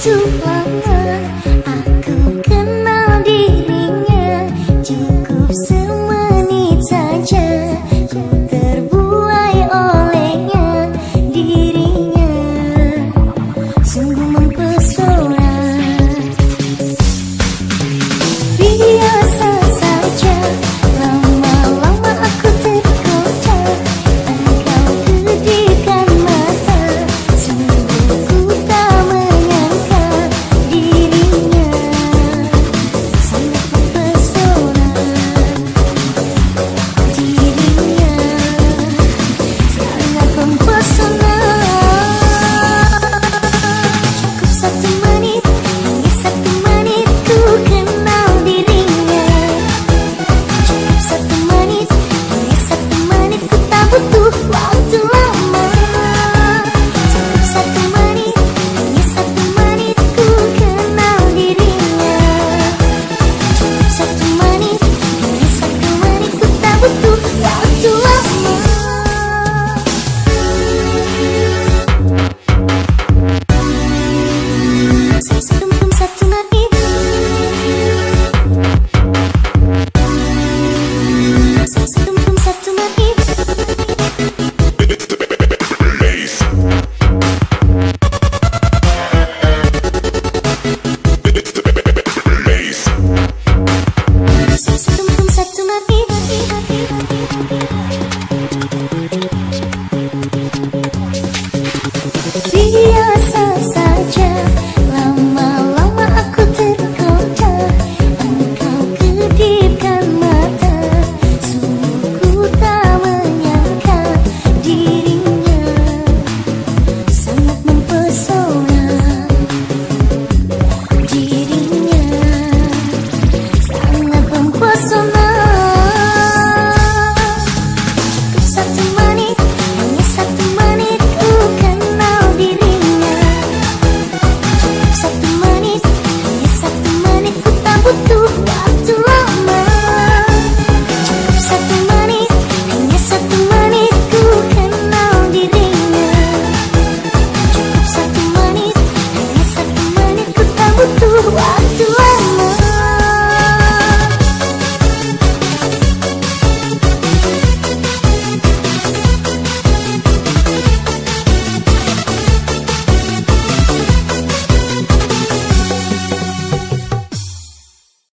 to my